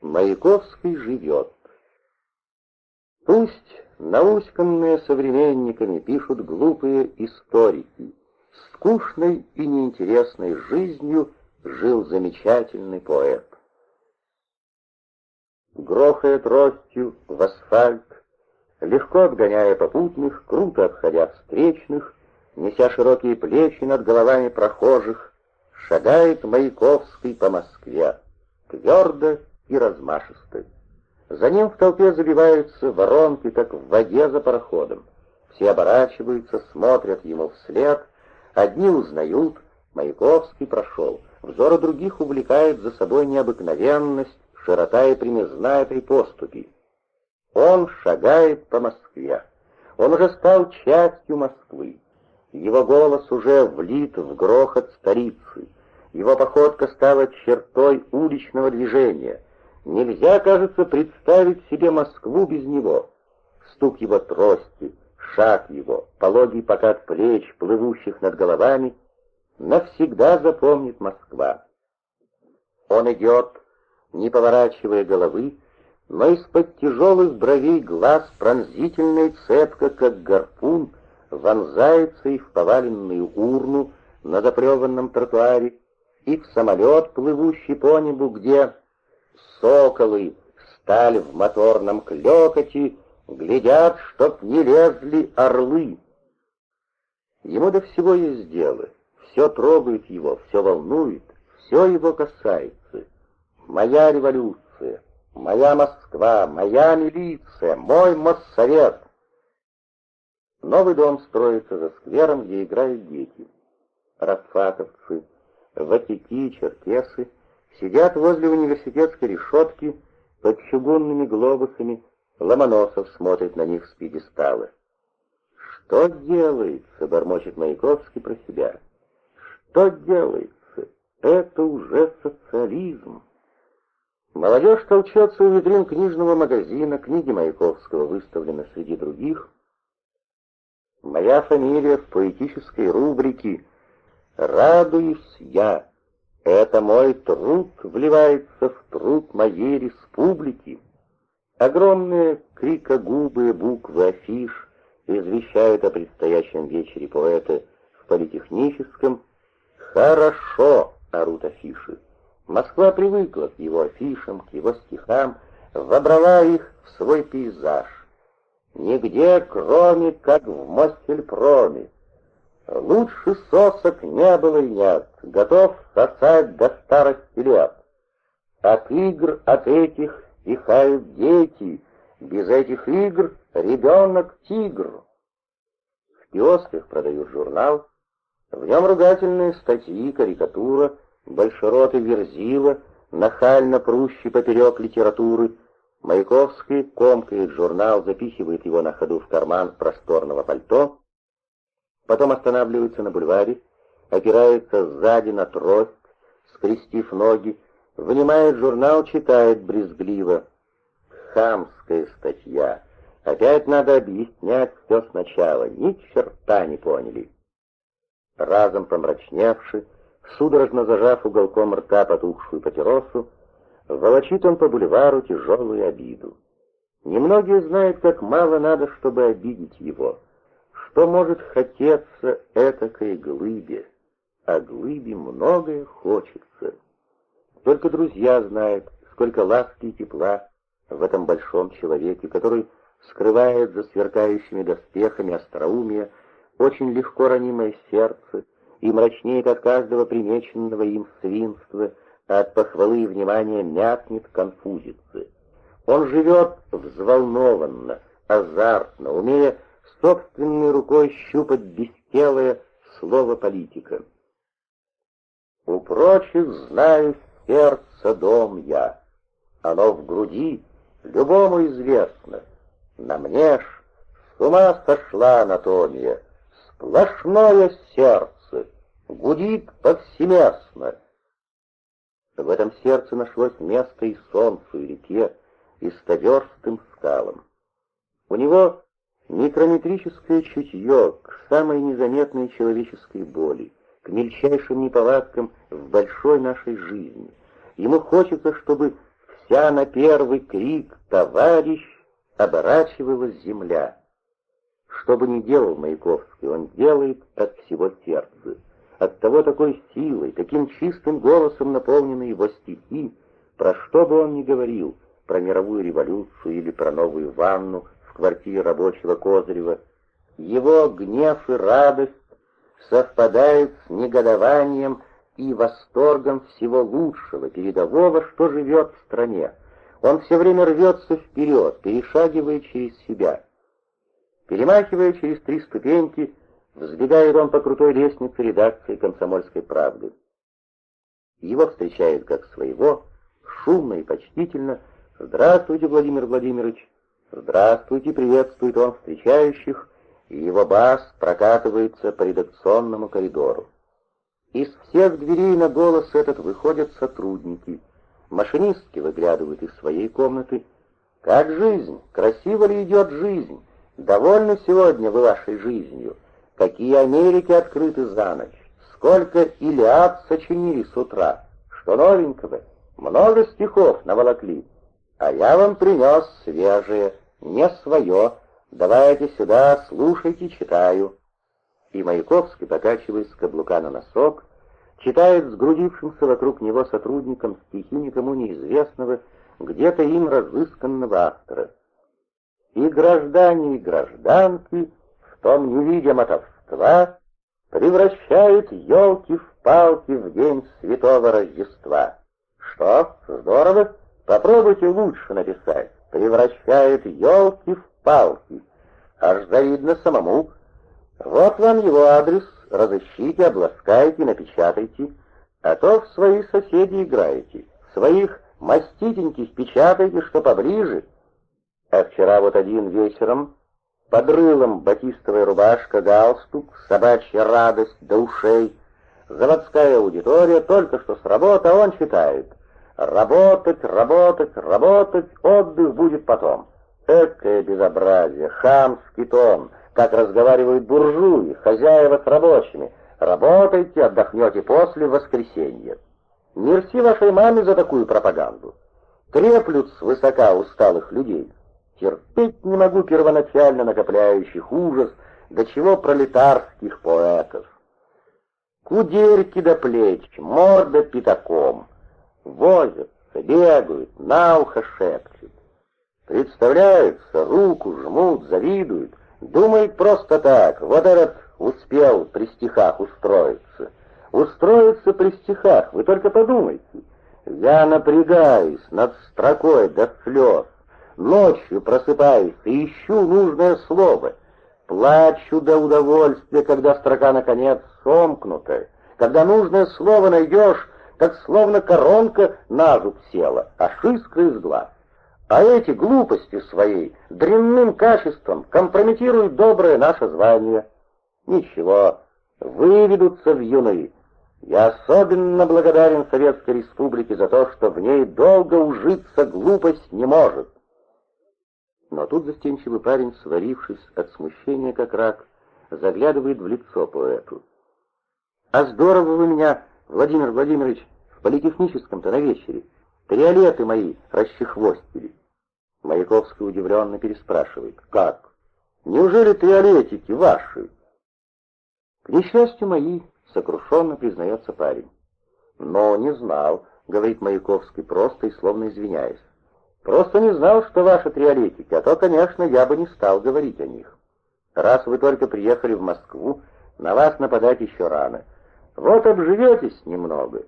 Маяковский живет. Пусть науськанные современниками пишут глупые историки, скучной и неинтересной жизнью жил замечательный поэт. Грохая тростью в асфальт, легко обгоняя попутных, круто обходя встречных, неся широкие плечи над головами прохожих, шагает Маяковский по Москве, твердо и размашисто. За ним в толпе забиваются воронки, как в воде за пароходом. Все оборачиваются, смотрят ему вслед, одни узнают, Маяковский прошел, взоры других увлекает за собой необыкновенность, широта и примизна этой поступи. Он шагает по Москве. Он уже стал частью Москвы. Его голос уже влит в грохот столицы. Его походка стала чертой уличного движения. Нельзя, кажется, представить себе Москву без него. Стук его трости, шаг его, пологий покат плеч, плывущих над головами, навсегда запомнит Москва. Он идет, не поворачивая головы, но из-под тяжелых бровей глаз пронзительная цепка, как гарпун, вонзается и в поваленную урну на заплеванном тротуаре, и в самолет, плывущий по небу, где соколы, сталь в моторном клёкоте, глядят, чтоб не лезли орлы. Ему до всего есть дело, все трогает его, все волнует, все его касается. Моя революция, моя Москва, моя милиция, мой моссовет. Новый дом строится за сквером, где играют дети. Рафатовцы, ватики, черкесы сидят возле университетской решетки под чугунными глобусами, Ломоносов смотрит на них с пьедестала. «Что делается?» — бормочет Маяковский про себя. «Что делается? Это уже социализм!» Молодежь толчется у витрин книжного магазина, книги Маяковского выставлены среди других. Моя фамилия в поэтической рубрике «Радуюсь я». Это мой труд вливается в труд моей республики. Огромные крикогубые буквы афиш извещают о предстоящем вечере поэта в политехническом. «Хорошо!» — орут афиши. Москва привыкла к его афишам, к его стихам, вобрала их в свой пейзаж. Нигде, кроме как в Мостельпроме. Лучше сосок не было нет, готов сосать до старости лет. От игр от этих стихают дети, без этих игр ребенок тигр. В киосках продают журнал, в нем ругательные статьи, карикатура, большерот и верзила, нахально прущий поперек литературы, Маяковский комкает журнал, запихивает его на ходу в карман просторного пальто, потом останавливается на бульваре, опирается сзади на трость, скрестив ноги, вынимает журнал, читает брезгливо. Хамская статья. Опять надо объяснять все сначала. Ни черта не поняли. Разом помрачневший, судорожно зажав уголком рта потухшую папиросу, волочит он по бульвару тяжелую обиду. Немногие знают, как мало надо, чтобы обидеть его. Что может хотеться этакой глыбе? А глыбе многое хочется. Только друзья знают, сколько ласки и тепла в этом большом человеке, который скрывает за сверкающими доспехами остроумия очень легко ранимое сердце и мрачнеет от каждого примеченного им свинства, от похвалы и внимания мякнет, конфузится. Он живет взволнованно, азартно, умея собственной рукой щупать бестелое слово политика. У прочих знаю сердце дом я, оно в груди, любому известно. На мне ж с ума сошла анатомия, сплошное сердце, гудит повсеместно. В этом сердце нашлось место и солнцу, и реке, и стоверстым скалам. У него микрометрическое чутье к самой незаметной человеческой боли, к мельчайшим неполадкам в большой нашей жизни. Ему хочется, чтобы вся на первый крик «Товарищ!» оборачивалась земля. Что бы ни делал Маяковский, он делает от всего сердца. От того такой силой, таким чистым голосом наполнены его стихи, про что бы он ни говорил, про мировую революцию или про новую ванну в квартире рабочего Козырева, его гнев и радость совпадают с негодованием и восторгом всего лучшего, передового, что живет в стране. Он все время рвется вперед, перешагивая через себя. Перемахивая через три ступеньки, взбегает он по крутой лестнице редакции «Комсомольской правды». Его встречают как своего, шумно и почтительно. «Здравствуйте, Владимир Владимирович!» «Здравствуйте!» — приветствует он встречающих, и его бас прокатывается по редакционному коридору. Из всех дверей на голос этот выходят сотрудники. Машинистки выглядывают из своей комнаты. «Как жизнь? Красиво ли идет жизнь? Довольны сегодня вы вашей жизнью? Какие Америки открыты за ночь? Сколько Илиад сочинили с утра? Что новенького? Много стихов наволокли. А я вам принес свежее, не свое. Давайте сюда, слушайте, читаю» и Маяковский, покачиваясь с каблука на носок, читает сгрудившимся вокруг него сотрудникам стихи никому неизвестного, где-то им разысканного автора. И граждане, и гражданки в том не видя мотовства превращают елки в палки в день святого Рождества. Что? Здорово? Попробуйте лучше написать. Превращают елки в палки. Аж завидно самому, вот вам его адрес, разыщите, обласкайте, напечатайте, а то в свои соседи играете, своих маститеньких печатайте, что поближе. А вчера вот один вечером под рылом батистовая рубашка, галстук, собачья радость до ушей, заводская аудитория, только что с работы, а он читает. Работать, работать, работать, отдых будет потом. Экое безобразие, хамский тон — как разговаривают буржуи, хозяева с рабочими. Работайте, отдохнете после воскресенья. Мерси вашей маме за такую пропаганду. Треплют свысока усталых людей. Терпеть не могу первоначально накопляющих ужас, до чего пролетарских поэтов. Кудерьки до плеч, морда пятаком. Возятся, бегают, на ухо шепчут. Представляются, руку жмут, завидуют. Думает просто так, вот этот успел при стихах устроиться. Устроиться при стихах, вы только подумайте. Я напрягаюсь над строкой до слез, ночью просыпаюсь и ищу нужное слово. Плачу до удовольствия, когда строка наконец сомкнута, когда нужное слово найдешь, как словно коронка на зуб села, а шиска из глаз. А эти глупости своей, дрянным качеством, компрометируют доброе наше звание. Ничего, выведутся в юные. Я особенно благодарен Советской Республике за то, что в ней долго ужиться глупость не может. Но тут застенчивый парень, сварившись от смущения как рак, заглядывает в лицо поэту. «А здорово вы меня, Владимир Владимирович, в политехническом-то на вечере. Триолеты мои расчехвостили». Маяковский удивленно переспрашивает. «Как? Неужели триолетики ваши?» «К несчастью мои», — сокрушенно признается парень. «Но не знал», — говорит Маяковский, просто и словно извиняясь. «Просто не знал, что ваши триолетики, а то, конечно, я бы не стал говорить о них. Раз вы только приехали в Москву, на вас нападать еще рано. Вот обживетесь немного,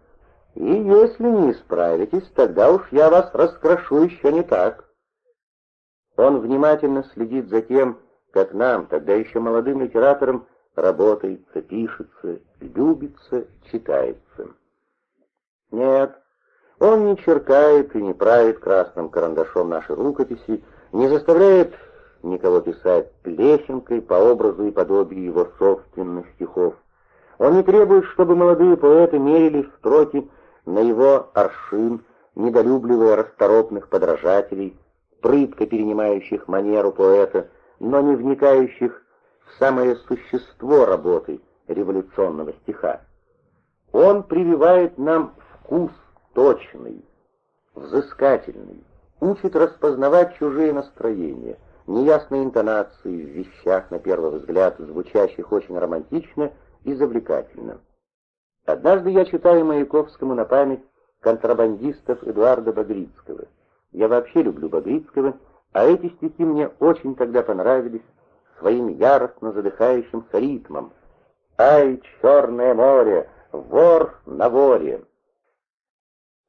и если не исправитесь, тогда уж я вас раскрошу еще не так». Он внимательно следит за тем, как нам, тогда еще молодым литераторам, работается, пишется, любится, читается. Нет, он не черкает и не правит красным карандашом наши рукописи, не заставляет никого писать лесенкой по образу и подобию его собственных стихов. Он не требует, чтобы молодые поэты мерили строки на его аршин, недолюбливая расторопных подражателей, прытко перенимающих манеру поэта, но не вникающих в самое существо работы революционного стиха. Он прививает нам вкус точный, взыскательный, учит распознавать чужие настроения, неясные интонации в вещах, на первый взгляд, звучащих очень романтично и завлекательно. Однажды я читаю Маяковскому на память контрабандистов Эдуарда Багрицкого. Я вообще люблю Багрицкого, а эти стихи мне очень тогда понравились своим яростно задыхающимся ритмом. «Ай, черное море, вор на воре!»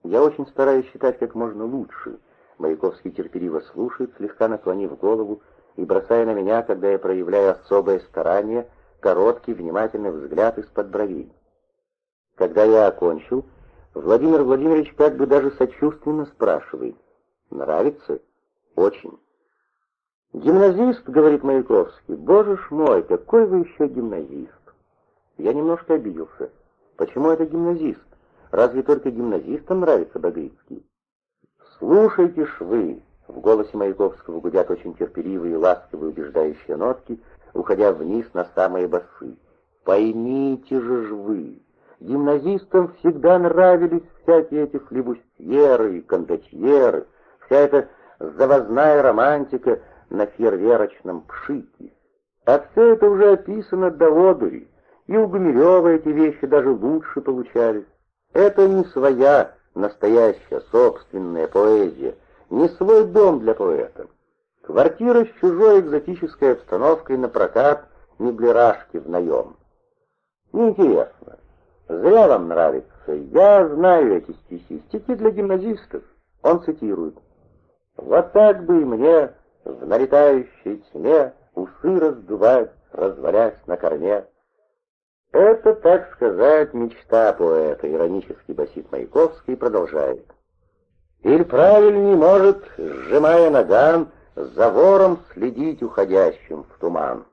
Я очень стараюсь читать как можно лучше. Маяковский терпеливо слушает, слегка наклонив голову и бросая на меня, когда я проявляю особое старание, короткий, внимательный взгляд из-под бровей. Когда я окончил, Владимир Владимирович как бы даже сочувственно спрашивает. «Нравится?» «Очень». «Гимназист», — говорит Маяковский, — «боже ж мой, какой вы еще гимназист!» Я немножко обиделся. «Почему это гимназист? Разве только гимназистам нравится Багрицкий?» «Слушайте ж вы!» — в голосе Маяковского гудят очень терпеливые, ласковые, убеждающие нотки, уходя вниз на самые басы. «Поймите же ж вы!» Гимназистам всегда нравились всякие эти флебустьеры и кондотьеры, вся эта завозная романтика на фейерверочном пшике. А все это уже описано до одури, и у Гумилева эти вещи даже лучше получались. Это не своя, настоящая, собственная поэзия, не свой дом для поэта. Квартира с чужой экзотической обстановкой на прокат, не блирашки в наем. Неинтересно. Зря вам нравится. Я знаю эти стихи. Стихи для гимназистов. Он цитирует. Вот так бы и мне в налетающей тьме усы раздувать, развалясь на корме. Это, так сказать, мечта поэта, иронически басит Маяковский и продолжает. Или правильней может, сжимая наган, за вором следить уходящим в туман.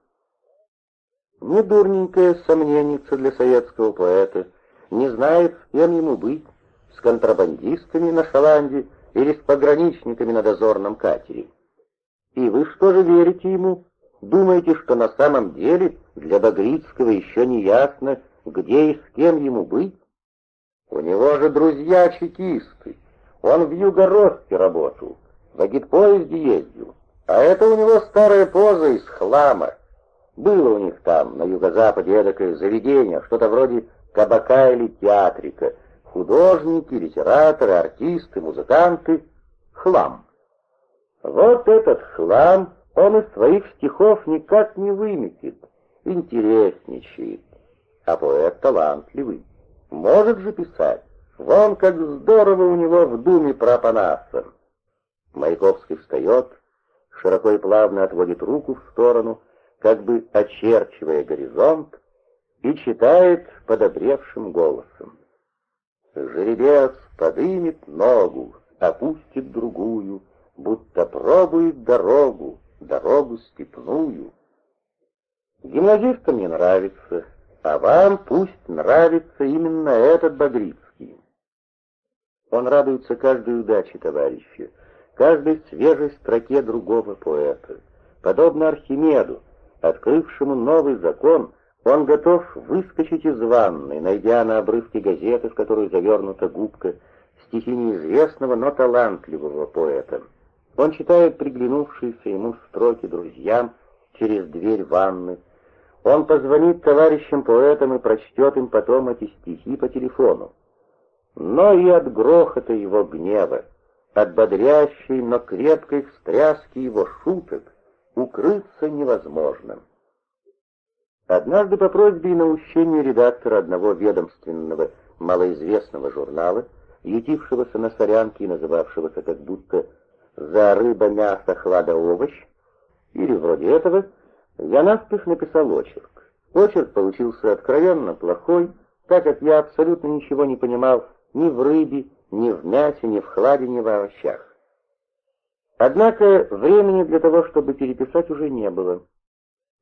Недурненькое сомненица для советского поэта, не знает, с кем ему быть, с контрабандистами на шаланде или с пограничниками на дозорном катере. И вы что же верите ему? Думаете, что на самом деле для Багрицкого еще не ясно, где и с кем ему быть? У него же друзья-чекисты. Он в Югородке работал, в агитпоезде ездил. А это у него старая поза из хлама. Было у них там, на юго-западе, эдакое заведение, что-то вроде кабака или театрика. Художники, литераторы, артисты, музыканты. Хлам. Вот этот хлам он из своих стихов никак не выметит, интересничает. А поэт талантливый, может же писать. Вон как здорово у него в думе про Апанаса. Маяковский встает, широко и плавно отводит руку в сторону, как бы очерчивая горизонт, и читает подобревшим голосом. Жеребец подымет ногу, опустит другую, будто пробует дорогу, дорогу степную. Гимназистам не нравится, а вам пусть нравится именно этот Багрицкий. Он радуется каждой удаче товарища, каждой свежей строке другого поэта. Подобно Архимеду, открывшему новый закон, он готов выскочить из ванной, найдя на обрывке газеты, в которую завернута губка, стихи неизвестного, но талантливого поэта. Он читает приглянувшиеся ему строки друзьям через дверь ванны. Он позвонит товарищам поэтам и прочтет им потом эти стихи по телефону. Но и от грохота его гнева, от бодрящей, но крепкой встряски его шуток укрыться невозможно. Однажды по просьбе и наущению редактора одного ведомственного малоизвестного журнала, ютившегося на Сорянке и называвшегося как будто «За рыба, мясо, хлада, овощ», или вроде этого, я наспех написал очерк. Очерк получился откровенно плохой, так как я абсолютно ничего не понимал ни в рыбе, ни в мясе, ни в хладе, ни в овощах. Однако времени для того, чтобы переписать, уже не было.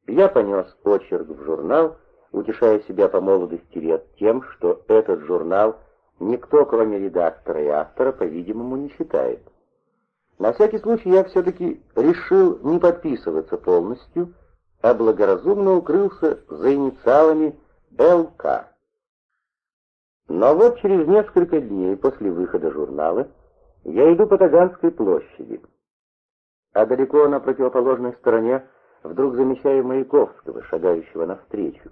Я понес почерк в журнал, утешая себя по молодости лет тем, что этот журнал никто, кроме редактора и автора, по-видимому, не читает. На всякий случай я все-таки решил не подписываться полностью, а благоразумно укрылся за инициалами ЛК. Но вот через несколько дней после выхода журнала Я иду по Таганской площади, а далеко на противоположной стороне вдруг замечаю Маяковского, шагающего навстречу.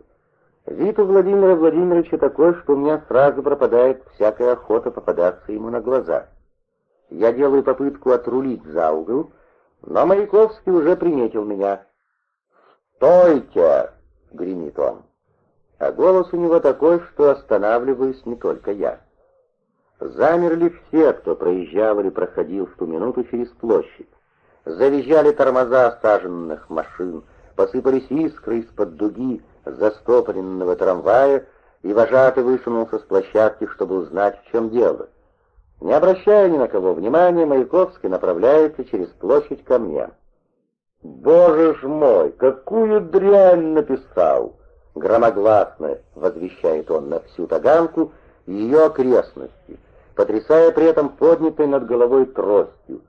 Вид у Владимира Владимировича такой, что у меня сразу пропадает всякая охота попадаться ему на глаза. Я делаю попытку отрулить за угол, но Маяковский уже приметил меня. «Стойте!» — гремит он. А голос у него такой, что останавливаюсь не только я. Замерли все, кто проезжал или проходил в ту минуту через площадь. Завизжали тормоза осаженных машин, посыпались искры из-под дуги застопоренного трамвая, и вожатый высунулся с площадки, чтобы узнать, в чем дело. Не обращая ни на кого внимания, Маяковский направляется через площадь ко мне. «Боже ж мой, какую дрянь написал!» Громогласно возвещает он на всю Таганку и ее окрестности, потрясая при этом поднятой над головой тростью.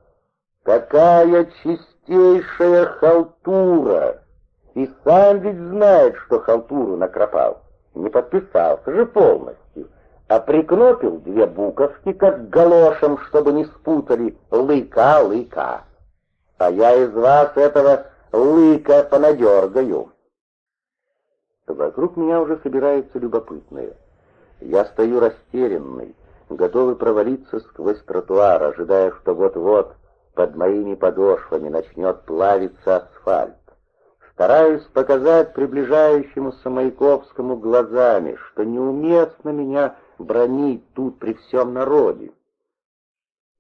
Какая чистейшая халтура! И сам ведь знает, что халтуру накропал. Не подписался же полностью, а прикропил две буковки, как галошем, чтобы не спутали лыка-лыка. А я из вас этого лыка понадергаю. Вокруг меня уже собираются любопытные. Я стою растерянный, готовый провалиться сквозь тротуар, ожидая, что вот-вот под моими подошвами начнет плавиться асфальт. Стараюсь показать приближающемуся Маяковскому глазами, что неуместно меня бронить тут при всем народе.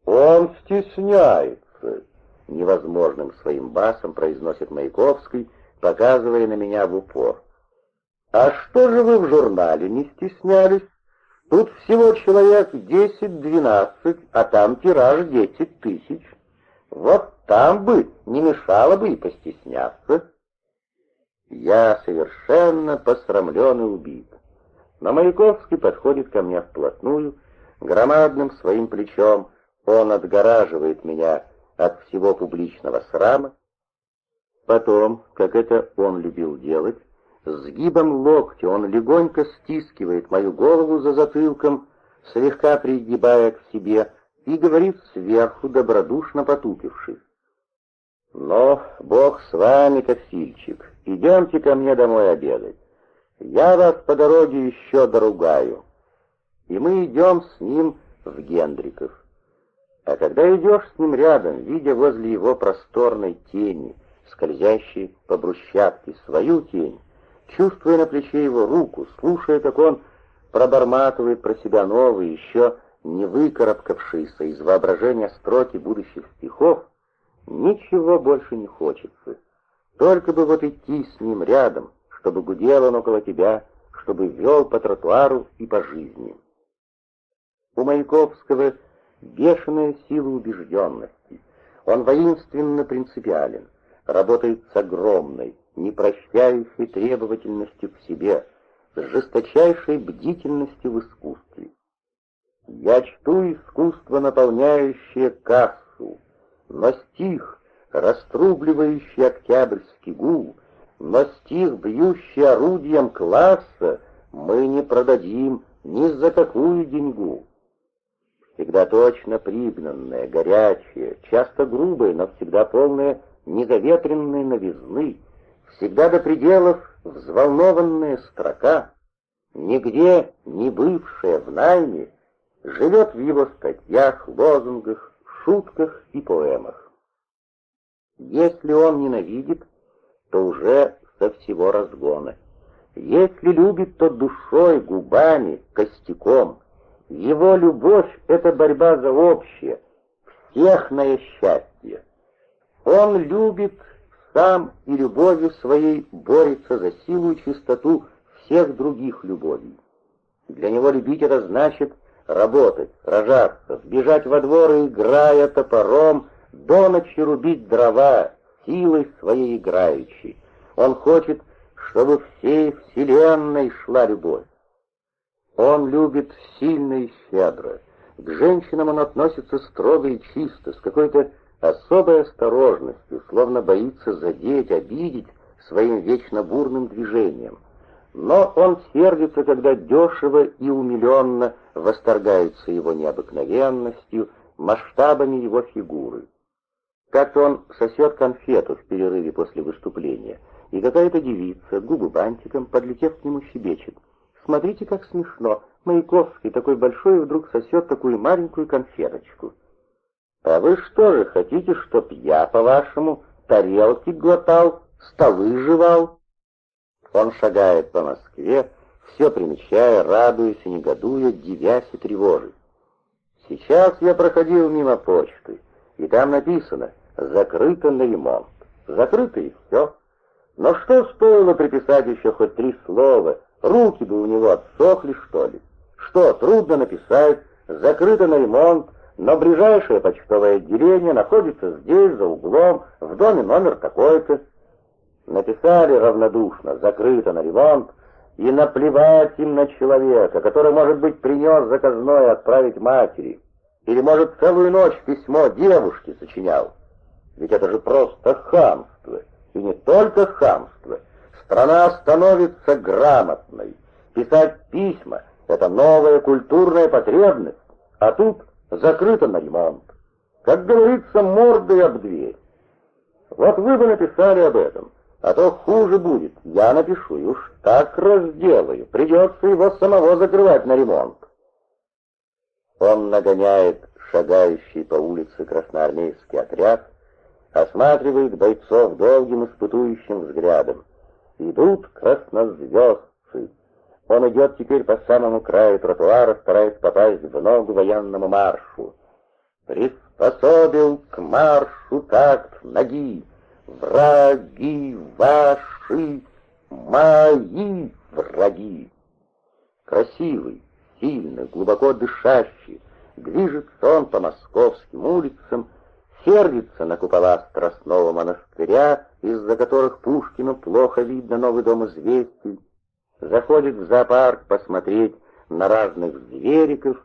«Он стесняется!» — невозможным своим басом произносит Маяковский, показывая на меня в упор. «А что же вы в журнале не стеснялись? Тут всего человек десять-двенадцать, а там тираж десять тысяч». Вот там бы не мешало бы и постесняться. Я совершенно посрамлен и убит. Но Маяковский подходит ко мне вплотную, громадным своим плечом он отгораживает меня от всего публичного срама. Потом, как это он любил делать, сгибом локтя он легонько стискивает мою голову за затылком, слегка пригибая к себе, и говорит сверху, добродушно потупившись. «Но Бог с вами, Косильчик, идемте ко мне домой обедать. Я вас по дороге еще доругаю». И мы идем с ним в Гендриков. А когда идешь с ним рядом, видя возле его просторной тени, скользящей по брусчатке, свою тень, чувствуя на плече его руку, слушая, как он проборматывает про себя новые, еще не выкарабкавшиеся из воображения строки будущих стихов, ничего больше не хочется. Только бы вот идти с ним рядом, чтобы гудел он около тебя, чтобы вел по тротуару и по жизни. У Маяковского бешеная сила убежденности. Он воинственно принципиален, работает с огромной, непрощающей требовательностью к себе, с жесточайшей бдительностью в искусстве. Я чту искусство, наполняющее кассу, но стих, раструбливающий октябрьский гул, но стих, бьющий орудием класса, мы не продадим ни за какую деньгу. Всегда точно пригнанная, горячая, часто грубая, но всегда полная незаветренной новизны, всегда до пределов взволнованная строка, нигде не бывшая в найме, живет в его статьях, лозунгах, шутках и поэмах. Если он ненавидит, то уже со всего разгона. Если любит, то душой, губами, костяком. Его любовь — это борьба за общее, всехное счастье. Он любит сам и любовью своей борется за силу и чистоту всех других любовей. Для него любить это значит — работать, сражаться, бежать во двор и, играя топором, до ночи рубить дрова, силой своей играющей. Он хочет, чтобы всей вселенной шла любовь. Он любит сильно и щедро. К женщинам он относится строго и чисто, с какой-то особой осторожностью, словно боится задеть, обидеть своим вечно бурным движением. Но он сердится, когда дешево и умиленно восторгаются его необыкновенностью, масштабами его фигуры. Как-то он сосет конфету в перерыве после выступления, и какая-то девица, губы бантиком, подлетев к нему, щебечет. «Смотрите, как смешно! Маяковский такой большой вдруг сосет такую маленькую конфеточку». «А вы что же, хотите, чтоб я, по-вашему, тарелки глотал, столы жевал?» Он шагает по Москве, все примечая, радуясь и негодуя, девясь и тревожит. Сейчас я проходил мимо почты, и там написано «Закрыто на ремонт». Закрыто и все. Но что стоило приписать еще хоть три слова? Руки бы у него отсохли, что ли? Что, трудно написать «Закрыто на ремонт», но ближайшее почтовое отделение находится здесь, за углом, в доме номер такой-то. Написали равнодушно «Закрыто на ремонт», и наплевать им на человека, который, может быть, принес заказное отправить матери, или, может, целую ночь письмо девушке сочинял. Ведь это же просто хамство, и не только хамство. Страна становится грамотной. Писать письма — это новая культурная потребность, а тут закрыто на ремонт. Как говорится, мордой об дверь. Вот вы бы написали об этом. А то хуже будет. Я напишу, и уж так разделаю. Придется его самого закрывать на ремонт. Он нагоняет шагающий по улице красноармейский отряд, осматривает бойцов долгим испытующим взглядом. Идут краснозвездцы. Он идет теперь по самому краю тротуара, стараясь попасть в ногу военному маршу. Приспособил к маршу такт ноги, Враги ваши, мои враги. Красивый, сильный, глубоко дышащий, движется он по московским улицам, сердится на купола Страстного монастыря, из-за которых Пушкину плохо видно новый дом известий, заходит в зоопарк посмотреть на разных звериков.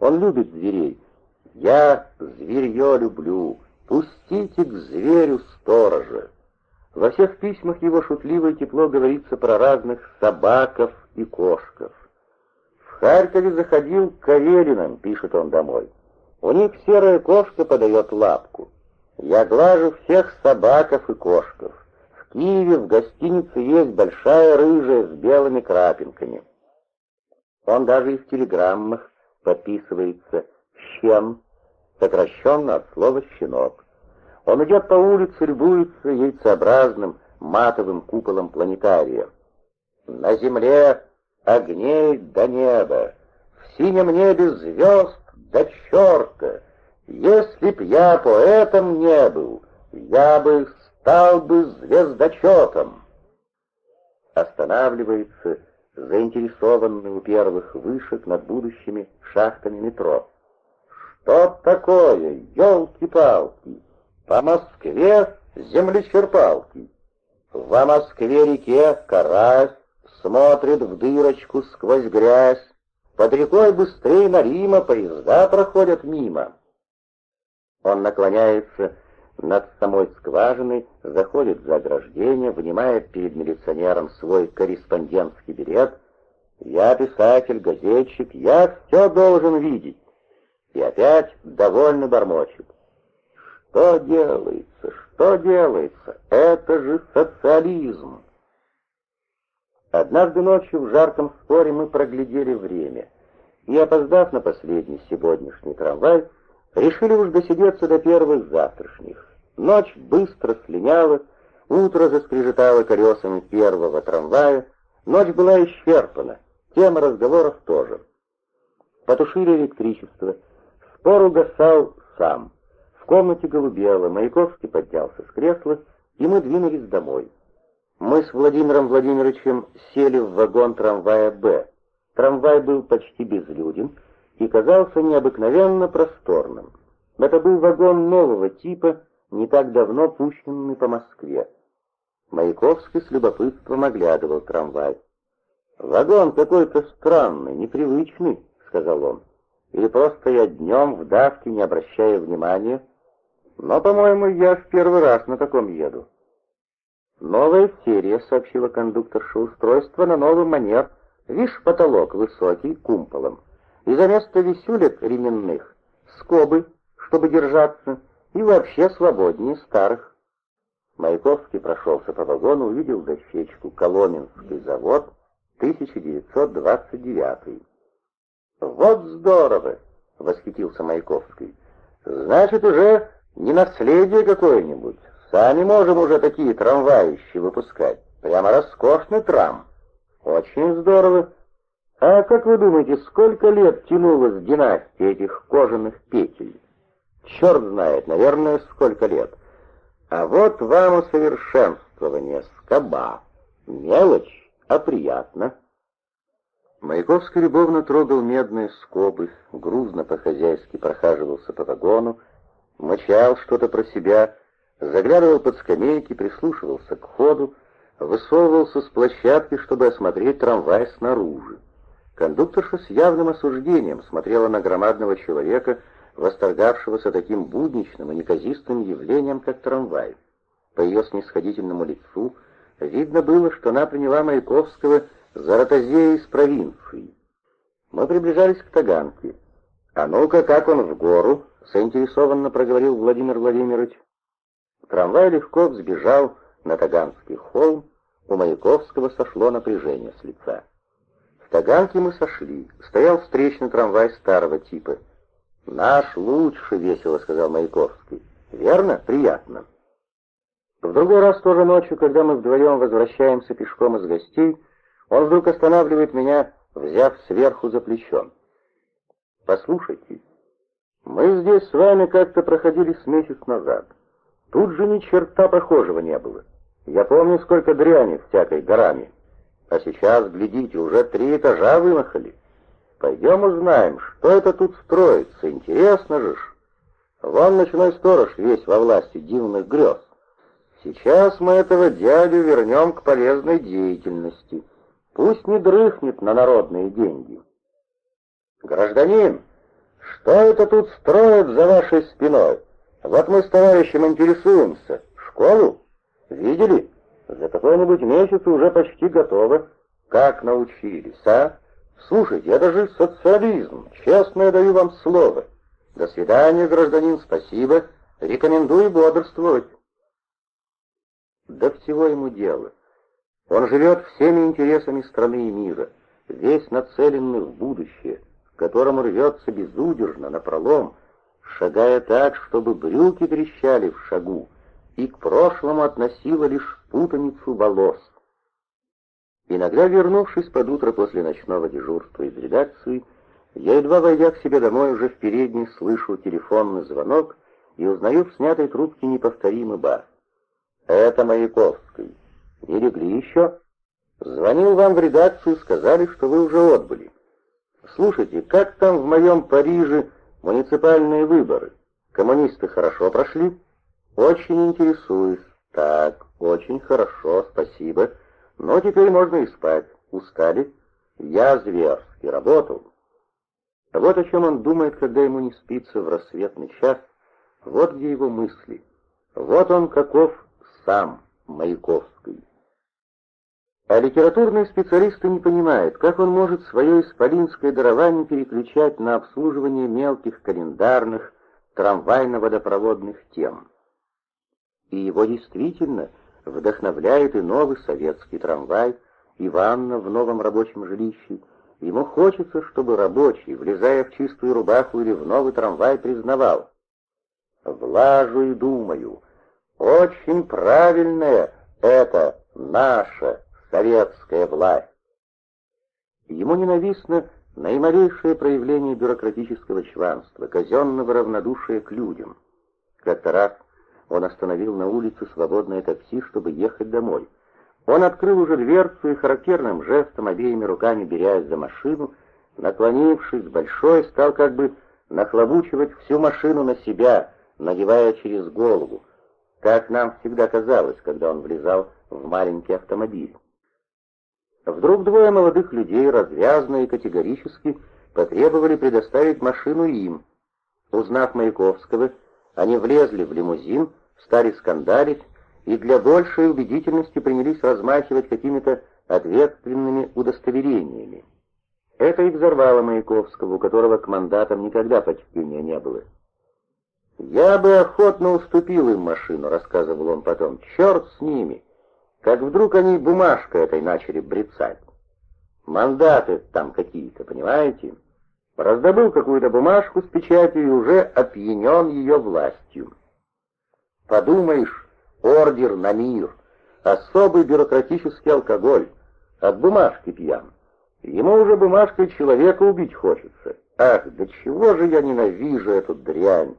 Он любит зверей. Я зверье люблю, Пустите к зверю сторожа. Во всех письмах его шутливо и тепло говорится про разных собаков и кошков. В Харькове заходил к Карелинам, пишет он домой. У них серая кошка подает лапку. Я глажу всех собаков и кошков. Киеве в гостинице есть большая рыжая с белыми крапинками. Он даже и в телеграммах подписывается «Щен», сокращенно от слова «щенок». Он идет по улице, любуется яйцеобразным матовым куполом планетария. На земле огней до неба, в синем небе звезд до черта. Если б я поэтом не был, я бы стал бы звездочетом. Останавливается, заинтересованный у первых вышек над будущими шахтами метро. Что такое, елки-палки? По Москве землечерпалки. Во Москве-реке карась смотрит в дырочку сквозь грязь. Под рекой быстрее на Рима поезда проходят мимо. Он наклоняется над самой скважиной, заходит за ограждение, вынимает перед милиционером свой корреспондентский билет. «Я писатель, газетчик, я все должен видеть и опять довольно бормочет. Что делается? Что делается? Это же социализм. Однажды ночью в жарком споре мы проглядели время, и, опоздав на последний сегодняшний трамвай, решили уж досидеться до первых завтрашних. Ночь быстро слиняла, утро заскрежетало колесами первого трамвая, ночь была исчерпана, тема разговоров тоже. Потушили электричество — Спор угасал сам. В комнате голубело, Маяковский поднялся с кресла, и мы двинулись домой. Мы с Владимиром Владимировичем сели в вагон трамвая «Б». Трамвай был почти безлюден и казался необыкновенно просторным. Это был вагон нового типа, не так давно пущенный по Москве. Маяковский с любопытством оглядывал трамвай. «Вагон какой-то странный, непривычный», — сказал он. Или просто я днем в давке не обращаю внимания? Но, по-моему, я в первый раз на таком еду. Новая серия, сообщила кондукторша, устройство на новый манер. Вишь, потолок высокий, кумполом. И за место висюлек ременных скобы, чтобы держаться, и вообще свободнее старых. Маяковский прошелся по вагону, увидел дощечку «Коломенский завод», 1929. «Вот здорово!» — восхитился Маяковский. «Значит, уже не наследие какое-нибудь. Сами можем уже такие трамваищи выпускать. Прямо роскошный трам. Очень здорово. А как вы думаете, сколько лет тянулась династия этих кожаных петель? Черт знает, наверное, сколько лет. А вот вам усовершенствование, скоба. Мелочь, а приятно. Маяковский любовно трогал медные скобы, грузно по-хозяйски прохаживался по вагону, мычал что-то про себя, заглядывал под скамейки, прислушивался к ходу, высовывался с площадки, чтобы осмотреть трамвай снаружи. Кондукторша с явным осуждением смотрела на громадного человека, восторгавшегося таким будничным и неказистым явлением, как трамвай. По ее снисходительному лицу видно было, что она приняла Маяковского за ротозея из провинции. Мы приближались к Таганке. «А ну-ка, как он в гору?» — заинтересованно проговорил Владимир Владимирович. Трамвай легко взбежал на Таганский холм, у Маяковского сошло напряжение с лица. В Таганке мы сошли. Стоял встречный трамвай старого типа. «Наш лучше», — весело сказал Маяковский. «Верно? Приятно». В другой раз тоже ночью, когда мы вдвоем возвращаемся пешком из гостей, он вдруг останавливает меня, взяв сверху за плечо. «Послушайте, мы здесь с вами как-то проходили с месяц назад. Тут же ни черта похожего не было. Я помню, сколько дряни всякой горами. А сейчас, глядите, уже три этажа вымахали. Пойдем узнаем, что это тут строится, интересно же ж. Вон ночной сторож весь во власти дивных грез. Сейчас мы этого дядю вернем к полезной деятельности. Пусть не дрыхнет на народные деньги. Гражданин, что это тут строят за вашей спиной? Вот мы с товарищем интересуемся. Школу? Видели? За какой-нибудь месяц уже почти готово. Как научились, а? Слушайте, это же социализм. Честно я даю вам слово. До свидания, гражданин, спасибо. Рекомендую бодрствовать. До всего ему дело. Он живет всеми интересами страны и мира, весь нацеленный в будущее, к которому рвется безудержно, напролом, шагая так, чтобы брюки трещали в шагу, и к прошлому относила лишь путаницу волос. Иногда, вернувшись под утро после ночного дежурства из редакции, я, едва войдя к себе домой, уже в передней слышу телефонный звонок и узнаю в снятой трубке неповторимый бас. «Это Маяковский. Не легли еще?» «Звонил вам в редакцию, сказали, что вы уже отбыли. Слушайте, как там в моем Париже муниципальные выборы? Коммунисты хорошо прошли?» «Очень интересуюсь. Так, очень хорошо, спасибо. Но теперь можно и спать. Устали? Я зверски работал». Вот о чем он думает, когда ему не спится в рассветный час. Вот где его мысли. Вот он каков сам, Маяковский. А литературные специалисты не понимают, как он может свое исполинское дарование переключать на обслуживание мелких календарных, трамвайно-водопроводных тем и его действительно вдохновляет и новый советский трамвай, и ванна в новом рабочем жилище. Ему хочется, чтобы рабочий, влезая в чистую рубаху или в новый трамвай, признавал. «Влажу и думаю, очень правильная это наша советская власть». Ему ненавистно наималейшее проявление бюрократического чванства, казенного равнодушия к людям. Как-то раз он остановил на улице свободное такси, чтобы ехать домой. Он открыл уже дверцу и характерным жестом, обеими руками берясь за машину, наклонившись большой, стал как бы нахлобучивать всю машину на себя, надевая через голову, как нам всегда казалось, когда он влезал в маленький автомобиль. Вдруг двое молодых людей, развязно и категорически, потребовали предоставить машину им. Узнав Маяковского, они влезли в лимузин, стали скандалить и для большей убедительности принялись размахивать какими-то ответственными удостоверениями. Это и взорвало Маяковского, у которого к мандатам никогда почтения не было. «Я бы охотно уступил им машину», — рассказывал он потом. «Черт с ними! Как вдруг они бумажкой этой начали брецать. Мандаты там какие-то, понимаете? Раздобыл какую-то бумажку с печатью и уже опьянен ее властью. Подумаешь, ордер на мир, особый бюрократический алкоголь, от бумажки пьян. Ему уже бумажкой человека убить хочется. Ах, да чего же я ненавижу эту дрянь!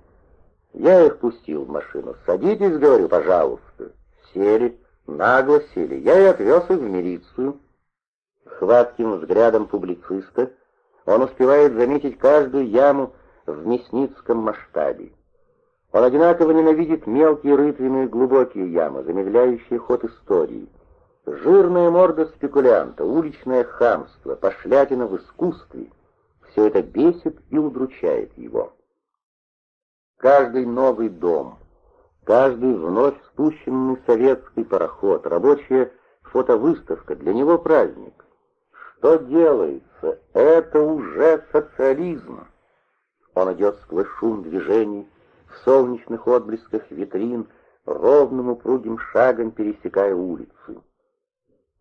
Я их пустил в машину. Садитесь, говорю, пожалуйста. Сели, нагло сели. Я и отвез их в милицию. Хватким взглядом публициста он успевает заметить каждую яму в мясницком масштабе. Он одинаково ненавидит мелкие рытвенные глубокие ямы, замедляющие ход истории. Жирная морда спекулянта, уличное хамство, пошлятина в искусстве — все это бесит и удручает его. Каждый новый дом, каждый вновь спущенный советский пароход, рабочая фотовыставка — для него праздник. Что делается? Это уже социализм. Он идет сквозь шум движений, в солнечных отблесках витрин, ровным упругим шагом пересекая улицы.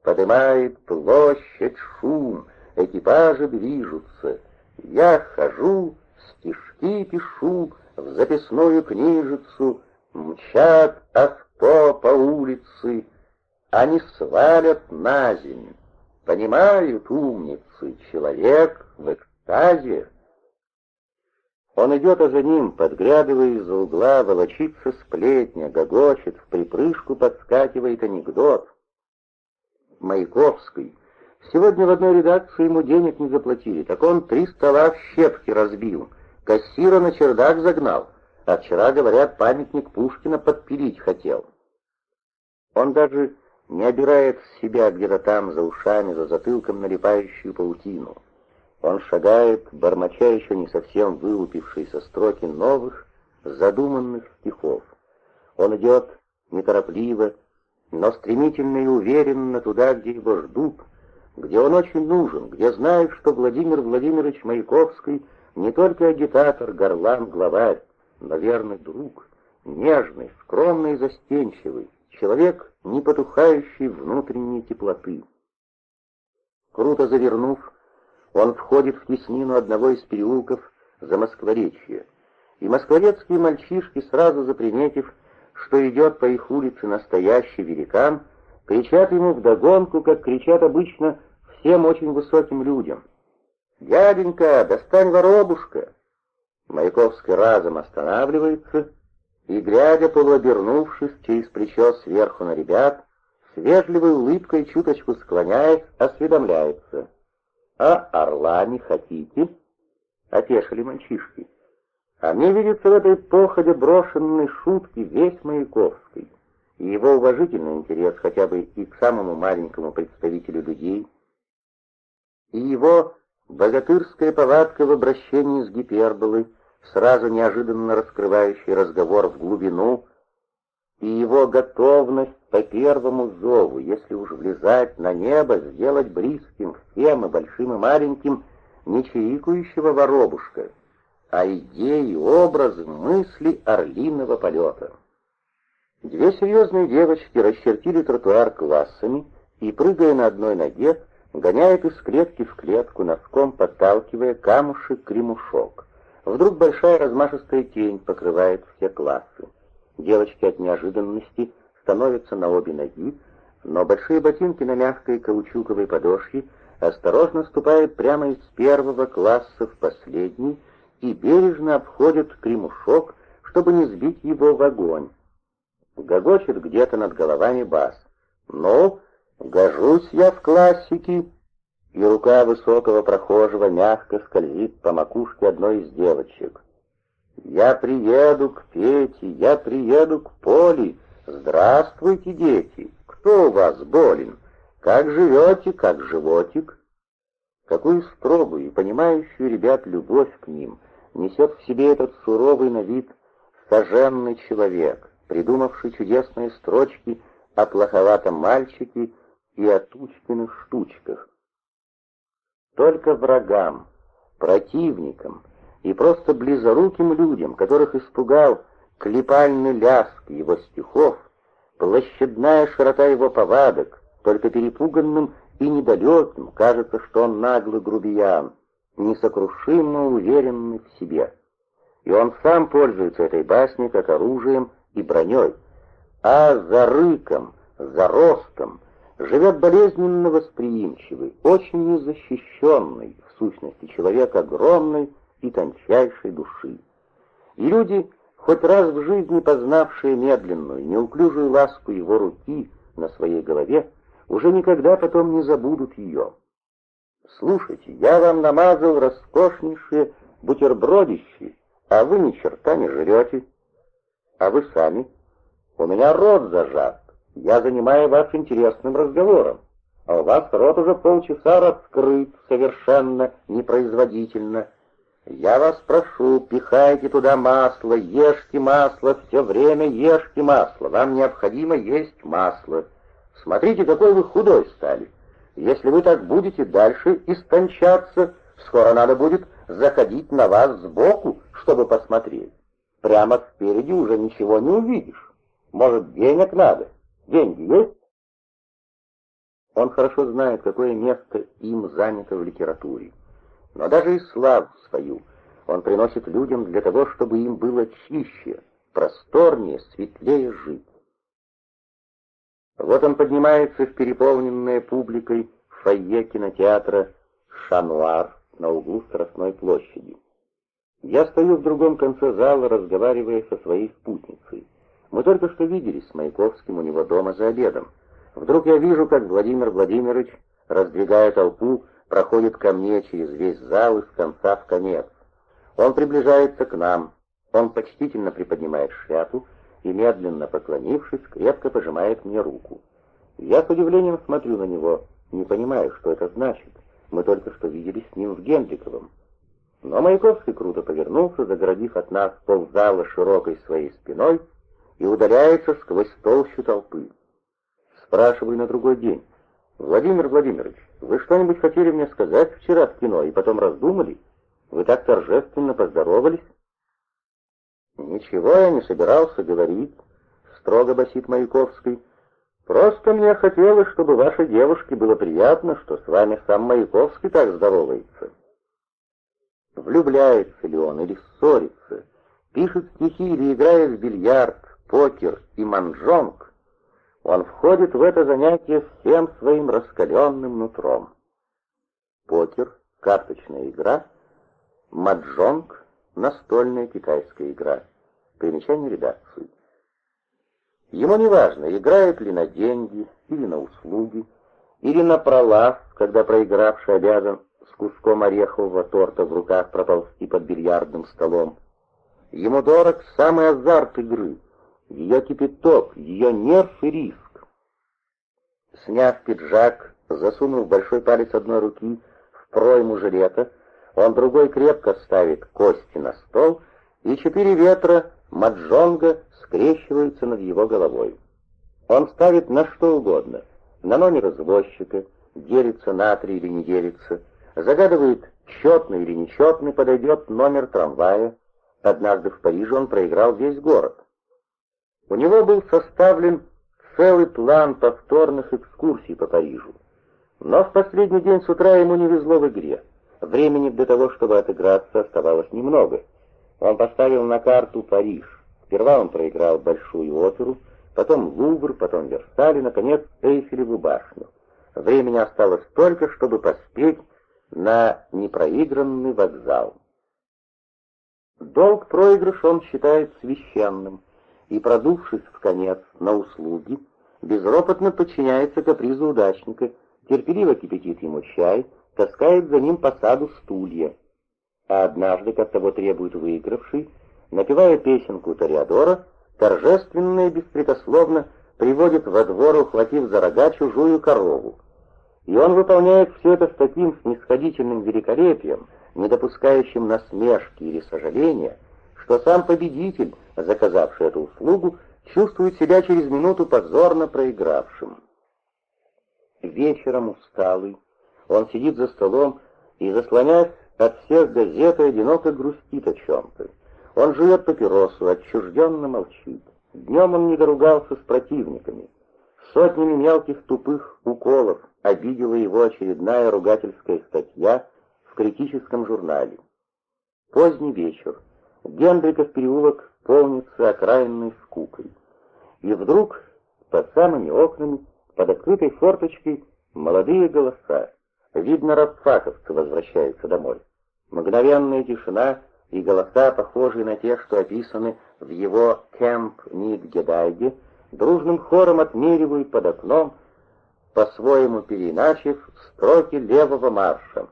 Подымает площадь шум, экипажи движутся. Я хожу, стишки пишу, в записную книжицу, мчат авто по улице, они свалят на землю. Понимают умницы, человек в экстазе. Он идет, а за ним, подглядывая из-за угла, волочится сплетня, гогочет, в припрыжку подскакивает анекдот. Маяковский. Сегодня в одной редакции ему денег не заплатили, так он три стола в щепки разбил, кассира на чердак загнал, а вчера, говорят, памятник Пушкина подпилить хотел. Он даже не обирает себя где-то там, за ушами, за затылком налипающую паутину. Он шагает, бормоча еще не совсем вылупившиеся строки новых, задуманных стихов. Он идет неторопливо, но стремительно и уверенно туда, где его ждут, где он очень нужен, где знают, что Владимир Владимирович Маяковский не только агитатор, горлан, главарь, но верный друг, нежный, скромный и застенчивый, человек, не потухающий внутренней теплоты. Круто завернув, он входит в теснину одного из переулков за Москворечье, и москворецкие мальчишки, сразу заприметив, что идет по их улице настоящий великан, кричат ему вдогонку, как кричат обычно всем очень высоким людям. «Дяденька, достань воробушка!» Маяковский разом останавливается и, глядя, полуобернувшись через плечо сверху на ребят, с вежливой улыбкой чуточку склоняясь, осведомляется. «А орла не хотите?» — опешили мальчишки. Мне видится в этой походе брошенной шутки весь Маяковский, и его уважительный интерес хотя бы и к самому маленькому представителю людей, и его богатырская повадка в обращении с гиперболой, сразу неожиданно раскрывающий разговор в глубину, и его готовность по первому зову, если уж влезать на небо, сделать близким всем и большим и маленьким не чирикающего воробушка, а идеи, образы, мысли орлиного полета. Две серьезные девочки расчертили тротуар классами и, прыгая на одной ноге, гоняют из клетки в клетку, носком подталкивая камушек-кремушок. Вдруг большая размашистая тень покрывает все классы. Девочки от неожиданности становятся на обе ноги, но большие ботинки на мягкой каучуковой подошве осторожно ступают прямо из первого класса в последний и бережно обходят кремушок, чтобы не сбить его в огонь. Гогочет где-то над головами бас. «Ну, гожусь я в классике!» и рука высокого прохожего мягко скользит по макушке одной из девочек. «Я приеду к Пете, я приеду к Поле. Здравствуйте, дети! Кто у вас болен? Как живете, как животик?» Какую строгую и понимающую ребят любовь к ним несет в себе этот суровый на вид соженный человек, придумавший чудесные строчки о плоховатом мальчике и о Тучкиных штучках. Только врагам, противникам, и просто близоруким людям, которых испугал клепальный ляск его стихов, площадная широта его повадок, только перепуганным и недалеким кажется, что он наглый грубиян, несокрушимо уверенный в себе. И он сам пользуется этой басней как оружием и броней, а за рыком, за ростом живет болезненно восприимчивый, очень незащищенный, в сущности, человек огромной и тончайшей души. И люди, хоть раз в жизни познавшие медленную, неуклюжую ласку его руки на своей голове, уже никогда потом не забудут ее. Слушайте, я вам намазал роскошнейшие бутербродищи, а вы ни черта не жрете. А вы сами? У меня рот зажат. Я занимаю вас интересным разговором, а у вас рот уже полчаса раскрыт совершенно непроизводительно. Я вас прошу, пихайте туда масло, ешьте масло, все время ешьте масло. Вам необходимо есть масло. Смотрите, какой вы худой стали. Если вы так будете дальше истончаться, скоро надо будет заходить на вас сбоку, чтобы посмотреть. Прямо спереди уже ничего не увидишь. Может, денег надо? Деньги есть? Он хорошо знает, какое место им занято в литературе. Но даже и славу свою он приносит людям для того, чтобы им было чище, просторнее, светлее жить. Вот он поднимается в переполненное публикой фойе кинотеатра «Шануар» на углу Страстной площади. Я стою в другом конце зала, разговаривая со своей спутницей. Мы только что виделись с Маяковским у него дома за обедом. Вдруг я вижу, как Владимир Владимирович, раздвигая толпу, проходит ко мне через весь зал из конца в конец. Он приближается к нам. Он почтительно приподнимает шляпу и, медленно поклонившись, крепко пожимает мне руку. Я с удивлением смотрю на него, не понимаю, что это значит. Мы только что виделись с ним в Гендликовом. Но Маяковский круто повернулся, загородив от нас ползала широкой своей спиной, и удаляется сквозь толщу толпы. Спрашиваю на другой день. «Владимир Владимирович, вы что-нибудь хотели мне сказать вчера в кино и потом раздумали? Вы так торжественно поздоровались?» «Ничего я не собирался говорить», — строго басит Маяковский. «Просто мне хотелось, чтобы вашей девушке было приятно, что с вами сам Маяковский так здоровается». Влюбляется ли он или ссорится, пишет стихи или играет в бильярд, покер и манжонг, он входит в это занятие всем своим раскаленным нутром. Покер — карточная игра, маджонг — настольная китайская игра. Примечание редакции. Ему не важно, играет ли на деньги или на услуги, или на пролав, когда проигравший обязан с куском орехового торта в руках проползти под бильярдным столом. Ему дорог самый азарт игры — ее кипяток, ее нерв и риск. Сняв пиджак, засунув большой палец одной руки в пройму жилета, он другой крепко ставит кости на стол, и четыре ветра маджонга скрещиваются над его головой. Он ставит на что угодно, на номер извозчика, делится на три или не делится, загадывает, четный или нечетный подойдет номер трамвая. Однажды в Париже он проиграл весь город. У него был составлен целый план повторных экскурсий по Парижу. Но в последний день с утра ему не везло в игре. Времени для того, чтобы отыграться, оставалось немного. Он поставил на карту Париж. Сперва он проиграл Большую оперу, потом Лувр, потом Версаль и, наконец, Эйфелеву башню. Времени осталось только, чтобы поспеть на непроигранный вокзал. Долг проигрыш он считает священным — и, продувшись в конец на услуги, безропотно подчиняется капризу удачника, терпеливо кипятит ему чай, таскает за ним по саду стулья. А однажды, как того требует выигравший, напевая песенку Тореадора, торжественно и беспрекословно приводит во двор, ухватив за рога чужую корову. И он выполняет все это с таким снисходительным великолепием, не допускающим насмешки или сожаления, что сам победитель, заказавший эту услугу, чувствует себя через минуту позорно проигравшим. Вечером усталый, он сидит за столом и, заслонясь от всех газет и одиноко грустит о чем-то. Он жует папиросу, отчужденно молчит. Днем он не доругался с противниками. Сотнями мелких тупых уколов обидела его очередная ругательская статья в критическом журнале. Поздний вечер. Гендриков переулок полнится окраинной скукой. И вдруг, под самыми окнами, под открытой форточкой, молодые голоса. Видно, рабфаковцы возвращаются домой. Мгновенная тишина и голоса, похожие на те, что описаны в его «Кэмп Нидгедайге», дружным хором отмеривают под окном, по-своему переиначив строки левого марша.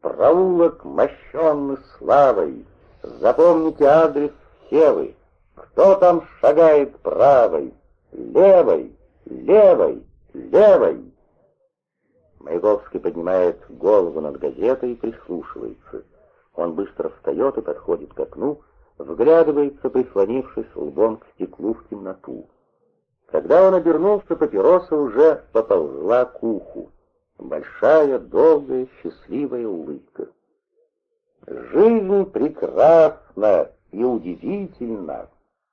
«Проулок мощенный славой, запомните адрес все вы. Кто там шагает правой, левой, левой, левой?» Маяковский поднимает голову над газетой и прислушивается. Он быстро встает и подходит к окну, вглядывается, прислонившись лбом к стеклу в темноту. Когда он обернулся, папироса уже поползла к уху. Большая, долгая, счастливая улыбка. «Жизнь прекрасна и удивительна!»